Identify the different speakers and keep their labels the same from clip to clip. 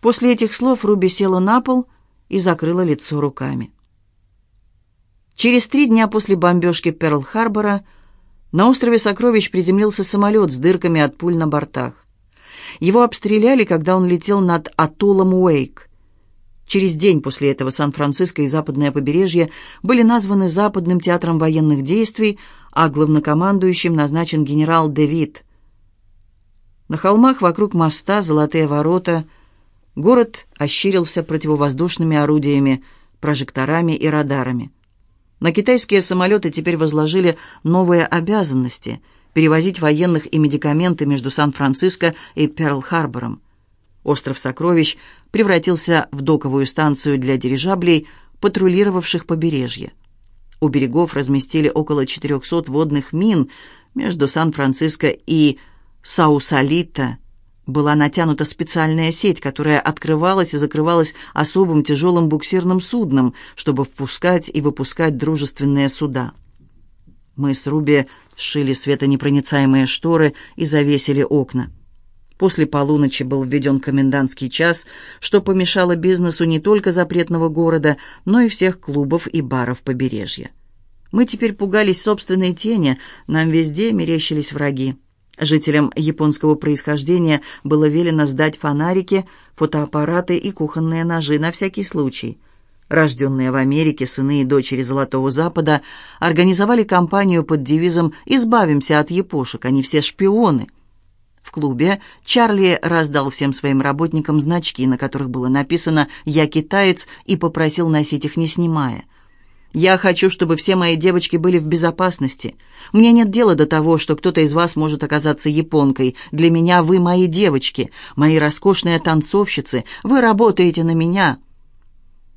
Speaker 1: После этих слов Руби села на пол и закрыла лицо руками. Через три дня после бомбежки Перл-Харбора на острове Сокровищ приземлился самолет с дырками от пуль на бортах. Его обстреляли, когда он летел над атоллом Уэйк. Через день после этого Сан-Франциско и западное побережье были названы Западным театром военных действий, а главнокомандующим назначен генерал Дэвид. На холмах вокруг моста золотые ворота. Город ощерился противовоздушными орудиями, прожекторами и радарами. На китайские самолеты теперь возложили новые обязанности – перевозить военных и медикаменты между Сан-Франциско и Перл-Харбором. Остров Сокровищ превратился в доковую станцию для дирижаблей, патрулировавших побережье. У берегов разместили около 400 водных мин между Сан-Франциско и Саусалита. Была натянута специальная сеть, которая открывалась и закрывалась особым тяжелым буксирным судном, чтобы впускать и выпускать дружественные суда. Мы с Руби сшили светонепроницаемые шторы и завесили окна. После полуночи был введен комендантский час, что помешало бизнесу не только запретного города, но и всех клубов и баров побережья. Мы теперь пугались собственной тени, нам везде мерещились враги. Жителям японского происхождения было велено сдать фонарики, фотоаппараты и кухонные ножи на всякий случай. Рожденные в Америке сыны и дочери Золотого Запада организовали кампанию под девизом «Избавимся от япошек, они все шпионы». В клубе Чарли раздал всем своим работникам значки, на которых было написано «Я китаец» и попросил носить их не снимая. «Я хочу, чтобы все мои девочки были в безопасности. Мне нет дела до того, что кто-то из вас может оказаться японкой. Для меня вы мои девочки, мои роскошные танцовщицы. Вы работаете на меня».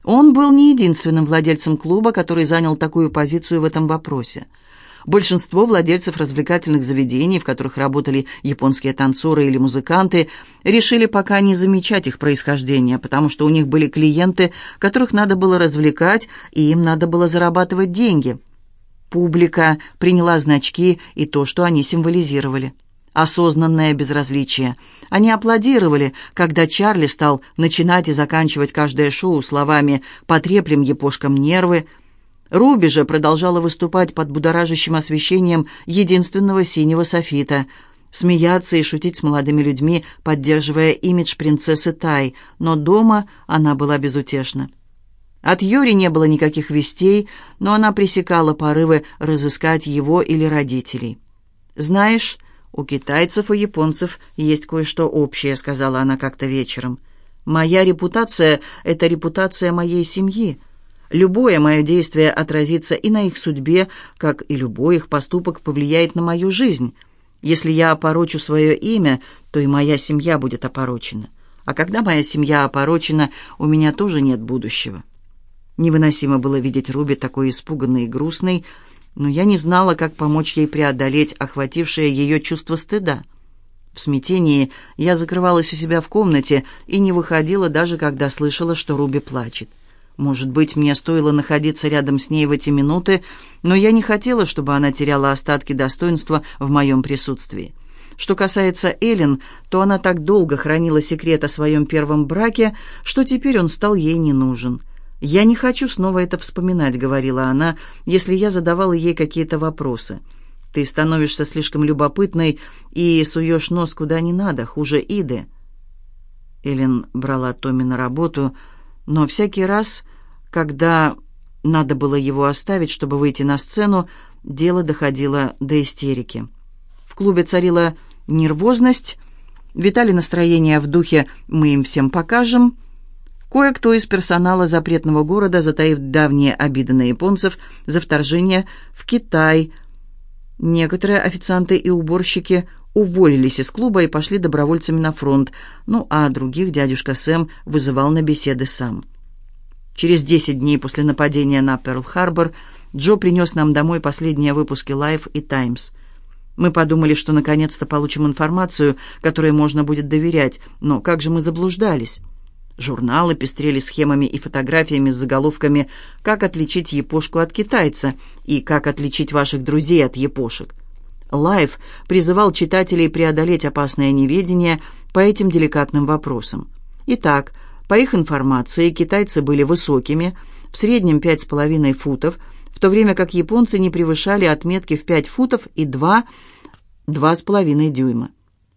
Speaker 1: Он был не единственным владельцем клуба, который занял такую позицию в этом вопросе. Большинство владельцев развлекательных заведений, в которых работали японские танцоры или музыканты, решили пока не замечать их происхождение, потому что у них были клиенты, которых надо было развлекать, и им надо было зарабатывать деньги. Публика приняла значки и то, что они символизировали. Осознанное безразличие. Они аплодировали, когда Чарли стал начинать и заканчивать каждое шоу словами «потреплем епошкам нервы», Руби же продолжала выступать под будоражащим освещением единственного синего софита, смеяться и шутить с молодыми людьми, поддерживая имидж принцессы Тай, но дома она была безутешна. От Юри не было никаких вестей, но она пресекала порывы разыскать его или родителей. «Знаешь, у китайцев и японцев есть кое-что общее», — сказала она как-то вечером. «Моя репутация — это репутация моей семьи». Любое мое действие отразится и на их судьбе, как и любой их поступок повлияет на мою жизнь. Если я опорочу свое имя, то и моя семья будет опорочена. А когда моя семья опорочена, у меня тоже нет будущего. Невыносимо было видеть Руби такой испуганной и грустной, но я не знала, как помочь ей преодолеть охватившее ее чувство стыда. В смятении я закрывалась у себя в комнате и не выходила, даже когда слышала, что Руби плачет. Может быть, мне стоило находиться рядом с ней в эти минуты, но я не хотела, чтобы она теряла остатки достоинства в моем присутствии. Что касается Эллен, то она так долго хранила секрет о своем первом браке, что теперь он стал ей не нужен. «Я не хочу снова это вспоминать», — говорила она, если я задавала ей какие-то вопросы. «Ты становишься слишком любопытной и суешь нос куда не надо, хуже Иды». Эллен брала Томми на работу — но всякий раз, когда надо было его оставить, чтобы выйти на сцену, дело доходило до истерики. В клубе царила нервозность, витали настроения в духе «мы им всем покажем». Кое-кто из персонала запретного города, затаив давние обиды на японцев за вторжение в Китай, некоторые официанты и уборщики уволились из клуба и пошли добровольцами на фронт, ну а других дядюшка Сэм вызывал на беседы сам. Через 10 дней после нападения на Перл-Харбор Джо принес нам домой последние выпуски Life и Times. Мы подумали, что наконец-то получим информацию, которой можно будет доверять, но как же мы заблуждались? Журналы пестрели схемами и фотографиями с заголовками «Как отличить япошку от китайца» и «Как отличить ваших друзей от япошек». Life призывал читателей преодолеть опасное неведение по этим деликатным вопросам. Итак, по их информации, китайцы были высокими, в среднем 5,5 футов, в то время как японцы не превышали отметки в 5 футов и 2, 2,5 дюйма.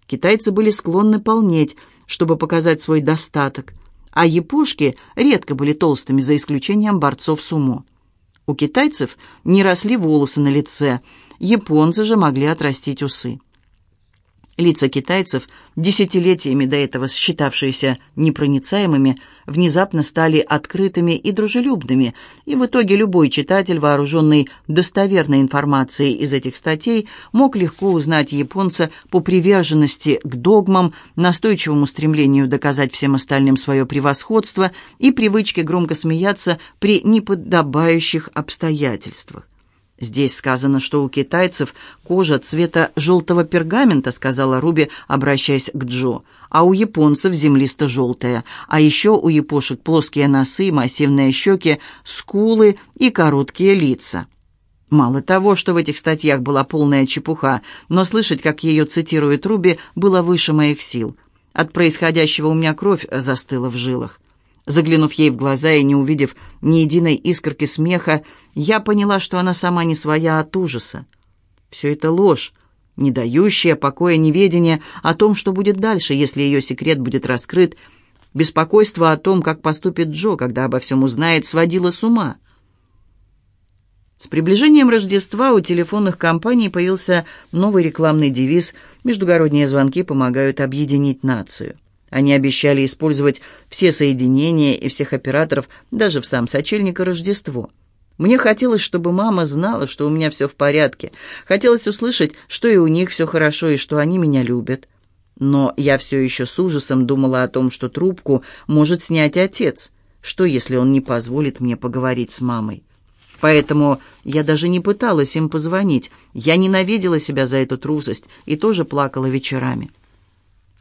Speaker 1: Китайцы были склонны полнеть, чтобы показать свой достаток, а япошки редко были толстыми, за исключением борцов сумо. У китайцев не росли волосы на лице, японцы же могли отрастить усы. Лица китайцев, десятилетиями до этого считавшиеся непроницаемыми, внезапно стали открытыми и дружелюбными, и в итоге любой читатель, вооруженный достоверной информацией из этих статей, мог легко узнать японца по приверженности к догмам, настойчивому стремлению доказать всем остальным свое превосходство и привычке громко смеяться при неподобающих обстоятельствах. «Здесь сказано, что у китайцев кожа цвета желтого пергамента», сказала Руби, обращаясь к Джо, «а у японцев землисто-желтая, а еще у япошек плоские носы, массивные щеки, скулы и короткие лица». Мало того, что в этих статьях была полная чепуха, но слышать, как ее цитирует Руби, было выше моих сил. От происходящего у меня кровь застыла в жилах. Заглянув ей в глаза и не увидев ни единой искорки смеха, я поняла, что она сама не своя от ужаса. Все это ложь, не дающая покоя неведение о том, что будет дальше, если ее секрет будет раскрыт. Беспокойство о том, как поступит Джо, когда обо всем узнает, сводило с ума. С приближением Рождества у телефонных компаний появился новый рекламный девиз «Междугородние звонки помогают объединить нацию». Они обещали использовать все соединения и всех операторов даже в сам сочельник и Рождество. Мне хотелось, чтобы мама знала, что у меня все в порядке. Хотелось услышать, что и у них все хорошо, и что они меня любят. Но я все еще с ужасом думала о том, что трубку может снять отец. Что, если он не позволит мне поговорить с мамой? Поэтому я даже не пыталась им позвонить. Я ненавидела себя за эту трусость и тоже плакала вечерами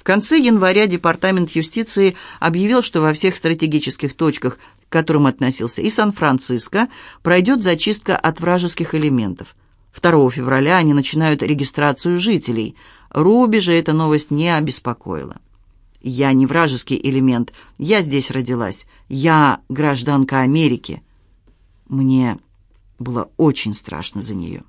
Speaker 1: конце января Департамент юстиции объявил, что во всех стратегических точках, к которым относился и Сан-Франциско, пройдет зачистка от вражеских элементов. 2 февраля они начинают регистрацию жителей. Руби же эта новость не обеспокоила. «Я не вражеский элемент. Я здесь родилась. Я гражданка Америки». Мне было очень страшно за нее.